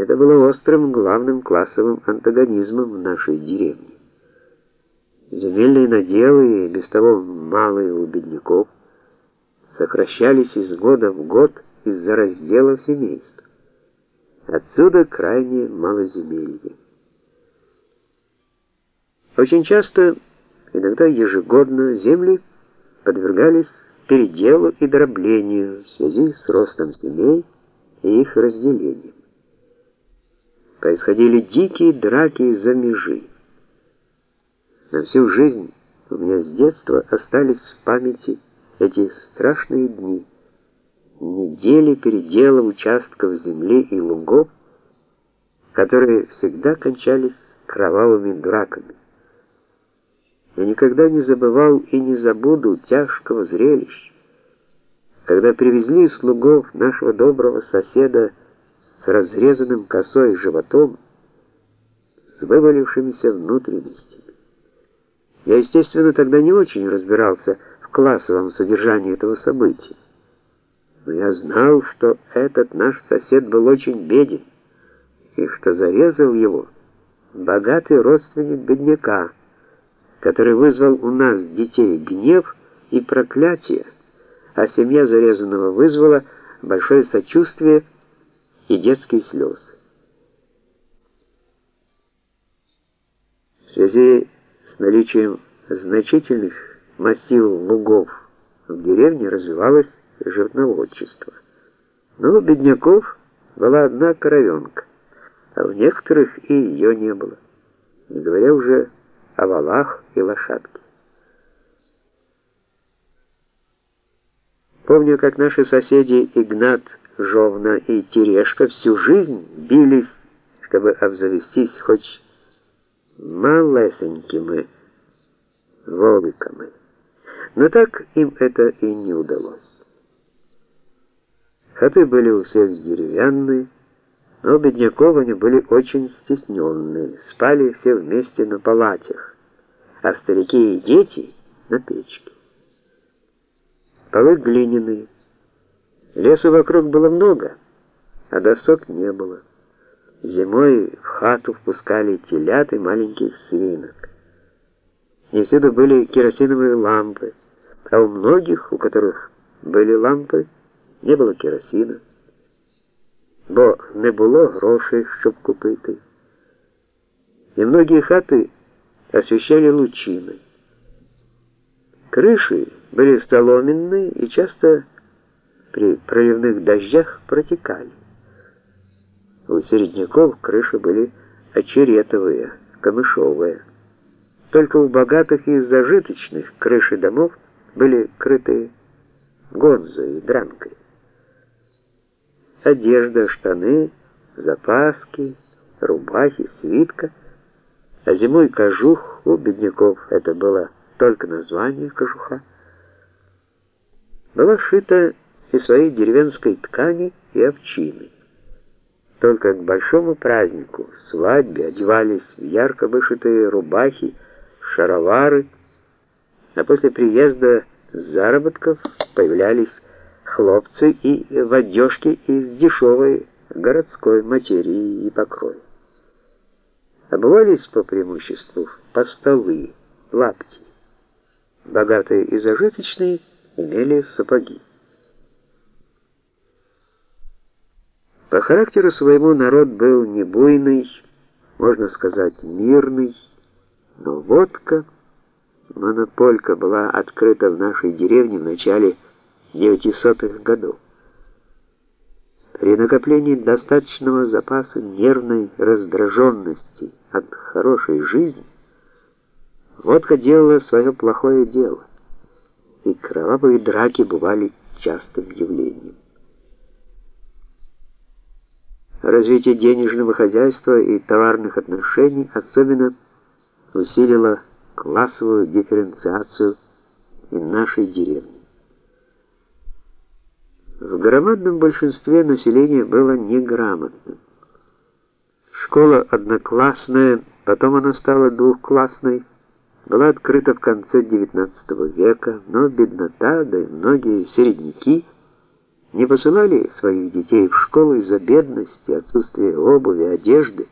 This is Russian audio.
Это было острым главным классовым антагонизмом в нашей деревне. Земельные наделы, без того малые у бедняков, сокращались из года в год из-за разделов семейств. Отсюда крайне малоземелье. Очень часто, иногда ежегодно, земли подвергались переделу и дроблению в связи с ростом семей и их разделением. Происходили дикие драки за межи. На всю жизнь у меня с детства остались в памяти эти страшные дни, недели передела участков земли и лугов, которые всегда кончались кровавыми драками. Я никогда не забывал и не забуду тяжкого зрелища, когда привезли слугов нашего доброго соседа с разрезанным косой животом, с вывалившимися внутренностями. Я, естественно, тогда не очень разбирался в классовом содержании этого события. Но я знал, что этот наш сосед был очень беден, и что зарезал его богатый родственник бедняка, который вызвал у нас детей гнев и проклятие, а семья зарезанного вызвала большое сочувствие и детские слезы. В связи с наличием значительных массивов лугов в деревне развивалось животноводчество. Но у бедняков была одна коровенка, а у некоторых и ее не было, не говоря уже о валах и лошадке. Помню, как наши соседи Игнат Жовна и Терешка всю жизнь бились, чтобы обзавестись хоть малесенькими воликами. Но так им это и не удалось. Хаты были у всех деревянные, но бедняков они были очень стесненные, спали все вместе на палатях, а старики и дети на печке. Полы глиняные, Лесу вокруг было много, а досок не было. Зимой в хату впускали телят и маленьких свинок. Не всюду были керосиновые лампы, а у многих, у которых были лампи, не було керосина, бо не було грошей, щоб купити. И многие хаты освещали лучиной. Крыши были соломенные и часто при проливных дождях протекали. У середняков крыши были очеретовые, камышовые. Только у богатых и зажиточных крыши домов были крыты гонзой и дранкой. Одежда, штаны, запаски, рубахи, свитка, а зимой кожух у бедняков это было только название кожуха. Была шита из своей деревенской ткани и овчины. Только к большому празднику, свадьбе, одевались в ярко вышитые рубахи, шаровары, а после приезда заработков появлялись хлопцы и в из дешевой городской материи и покроя. Обувались по преимуществу по столы, лапти. Богатые и зажиточные имели сапоги. По характеру своему народ был не буйный, можно сказать, мирный, но водка, монополька была открыта в нашей деревне в начале 900-х годов. При накоплении достаточного запаса нервной раздраженности от хорошей жизни водка делала свое плохое дело, и кровавые драки бывали частым явлением. Развитие денежного хозяйства и товарных отношений особенно усилило классовую дифференциацию и нашей деревни. В громадном большинстве населения было неграмотным. Школа одноклассная, потом она стала двухклассной, была открыта в конце XIX века, но беднота, да и многие середняки не посылали своих детей в школу из-за бедности, отсутствия обуви, одежды.